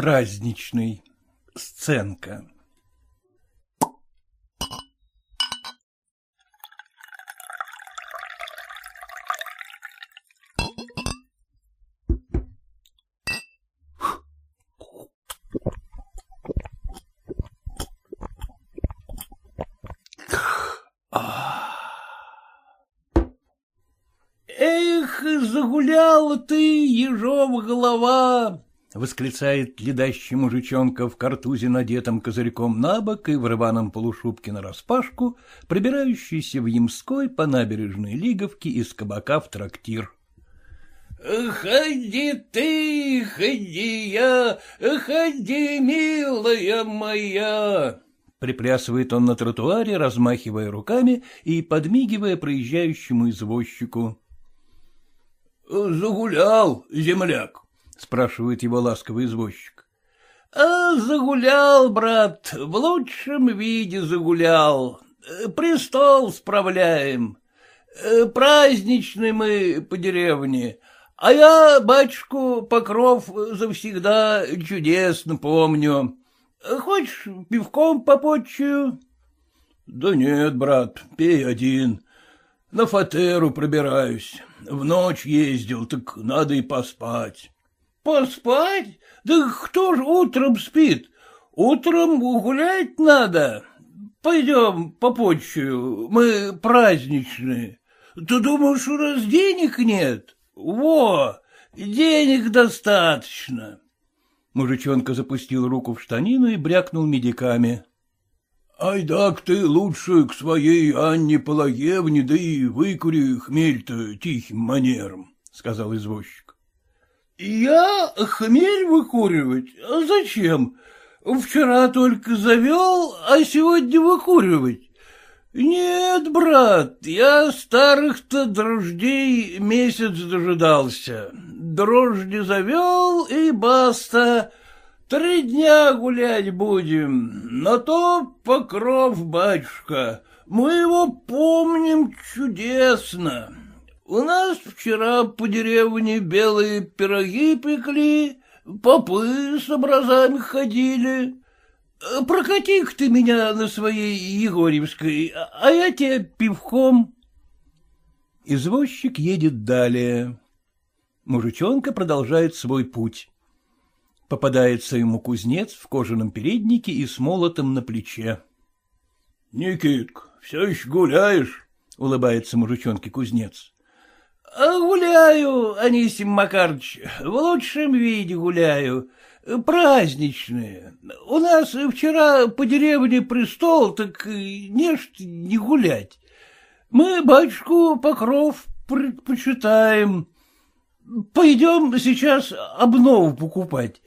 Праздничный. Сценка. Эх, загуляла ты, ежова голова! — восклицает ледащий мужичонка в картузе, надетом козырьком на бок и в рваном полушубке нараспашку, прибирающийся в Ямской по набережной Лиговки из кабака в трактир. — Ходи ты, ходи я, ходи, милая моя! Приплясывает он на тротуаре, размахивая руками и подмигивая проезжающему извозчику. — Загулял, земляк, — спрашивает его ласковый извозчик. — А загулял, брат, в лучшем виде загулял. Престол справляем. Праздничный мы по деревне, а я, батюшку, покров завсегда чудесно помню. Хочешь, пивком попотчую? — Да нет, брат, пей один. На фатеру пробираюсь. В ночь ездил, так надо и поспать. — Поспать? Да кто ж утром спит? Утром гулять надо. Пойдем попотчую, мы праздничные. Ты думаешь, у нас денег нет? Во, денег достаточно. Мужичонка запустил руку в штанину и брякнул медиками. — Айдак ты лучше к своей Анне Пологевне, да и выкури хмель-то тихим манером, — сказал извозчик. Я хмель выкуривать? А зачем? Вчера только завел, а сегодня выкуривать. Нет, брат, я старых-то дрождей месяц дожидался. Дрожди завел и баста. Три дня гулять будем, на то покров, батюшка. Мы его помним чудесно. У нас вчера по деревне белые пироги пекли, попы с образами ходили. Прокати-ка ты меня на своей Егорьевской, а я тебе пивком. Извозчик едет далее. Мужичонка продолжает свой путь. Попадается ему кузнец в кожаном переднике и с молотом на плече. — Никитка, все еще гуляешь? — улыбается мужичонке кузнец. — Гуляю, Анисим Макарович, в лучшем виде гуляю. Праздничные. У нас вчера по деревне престол, так не ж не гулять. Мы батюшку Покров предпочитаем. Пойдем сейчас обнову покупать.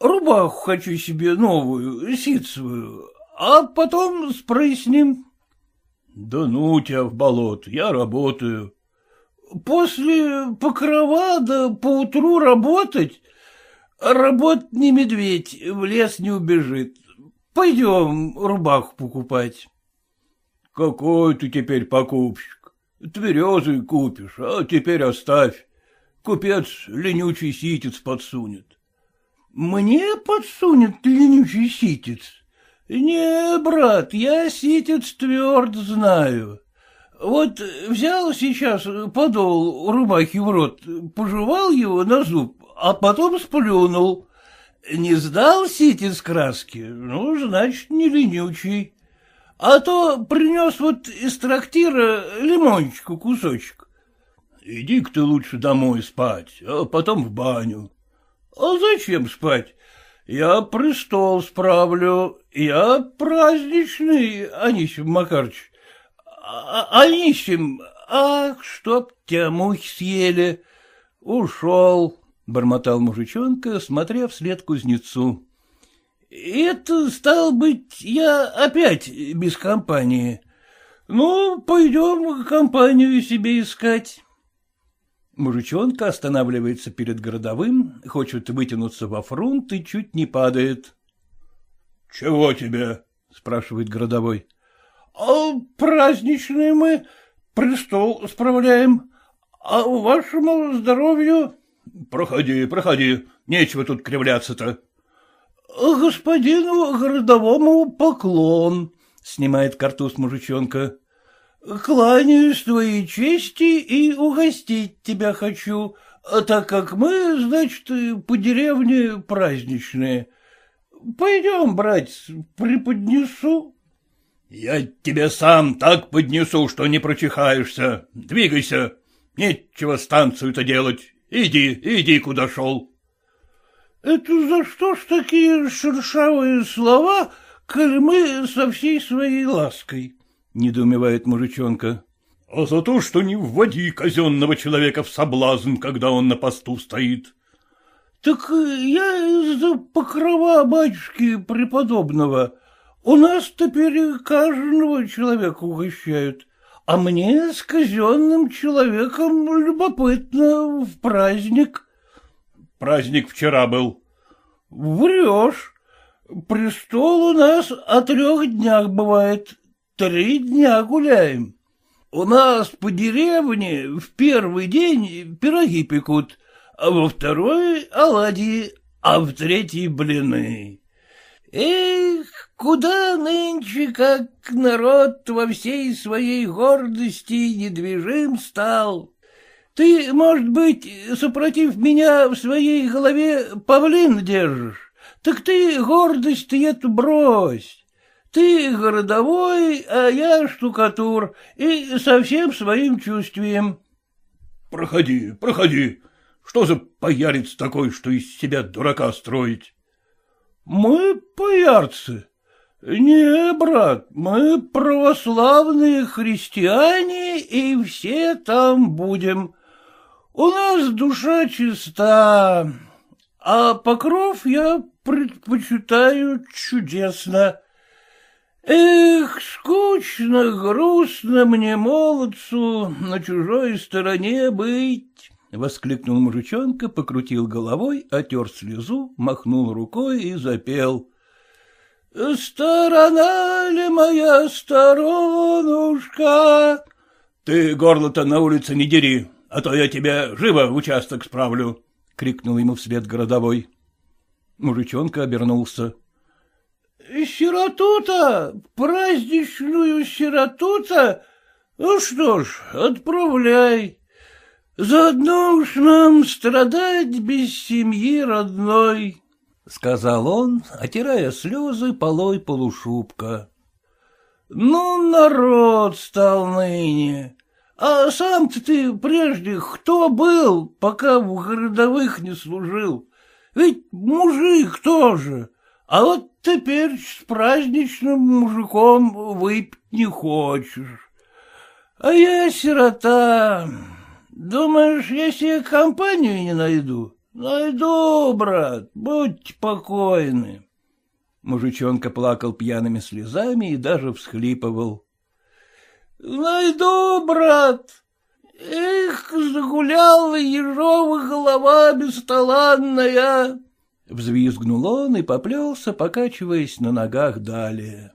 Рубаху хочу себе новую, ситцевую, а потом спрыснем. — Да ну тебя в болот, я работаю. После покрова да поутру работать? Работ не медведь, в лес не убежит. Пойдем рубаху покупать. Какой ты теперь покупщик? Тверезый купишь, а теперь оставь. Купец ленючий ситец подсунет. Мне подсунет ленючий ситец? Не, брат, я ситец тверд знаю. Вот взял сейчас подол рубахи в рот, пожевал его на зуб, а потом сплюнул. Не сдал ситец краски, ну, значит, не ленючий. А то принес вот из трактира лимончику кусочек. Иди-ка ты лучше домой спать, а потом в баню. А зачем спать? Я престол справлю, я праздничный, Анисим Макарыч. А, а ах, чтоб тебя мухи съели. Ушел, — бормотал мужичонка, смотря вслед кузнецу. — Это, стал быть, я опять без компании. Ну, пойдем компанию себе искать. Мужичонка останавливается перед городовым, хочет вытянуться во фронт и чуть не падает. — Чего тебе? — спрашивает городовой. А праздничные мы, престол справляем, а вашему здоровью... — Проходи, проходи, нечего тут кривляться-то. — Господину городовому поклон, — снимает картуз мужичонка. — Кланяюсь твоей чести и угостить тебя хочу, так как мы, значит, по деревне праздничные. Пойдем, братец, преподнесу. — Я тебе сам так поднесу, что не прочихаешься. Двигайся. Нечего станцию-то делать. Иди, иди, куда шел. — Это за что ж такие шершавые слова, коль мы со всей своей лаской? — недоумевает мужичонка. — А за то, что не вводи казенного человека в соблазн, когда он на посту стоит. — Так я из-за покрова батюшки преподобного. У нас теперь каждого человека угощают. А мне с казенным человеком любопытно в праздник. Праздник вчера был. Врешь. Престол у нас о трех днях бывает. Три дня гуляем. У нас по деревне в первый день пироги пекут, а во второй — оладьи, а в третий — блины. Эх, куда нынче, как народ во всей своей гордости недвижим стал. Ты, может быть, супротив меня в своей голове павлин держишь, так ты гордость эту брось. Ты городовой, а я штукатур, и совсем своим чувствием. — Проходи, проходи. Что за поярец такой, что из себя дурака строить? — Мы поярцы. Не, брат, мы православные христиане, и все там будем. У нас душа чиста, а покров я предпочитаю чудесно. Эх, скучно, грустно мне, молодцу, на чужой стороне быть. — воскликнул мужичонка, покрутил головой, отер слезу, махнул рукой и запел. — Сторона ли моя сторонушка? — Ты горло-то на улице не дери, а то я тебя живо в участок справлю, — крикнул ему вслед городовой. Мужичонка обернулся. — Сироту-то, праздничную сироту-то, ну что ж, отправляй. Заодно уж нам страдать без семьи родной, — сказал он, отирая слезы полой полушубка. — Ну, народ стал ныне. А сам-то ты прежде кто был, пока в городовых не служил? Ведь мужик тоже. А вот теперь с праздничным мужиком выпить не хочешь. А я сирота. Думаешь, я себе компанию не найду? Найду, брат, будьте покойны. Мужичонка плакал пьяными слезами и даже всхлипывал. — Найду, брат. Эх, загуляла ежова голова бесталанная. Взвизгнул он и поплелся, покачиваясь на ногах далее.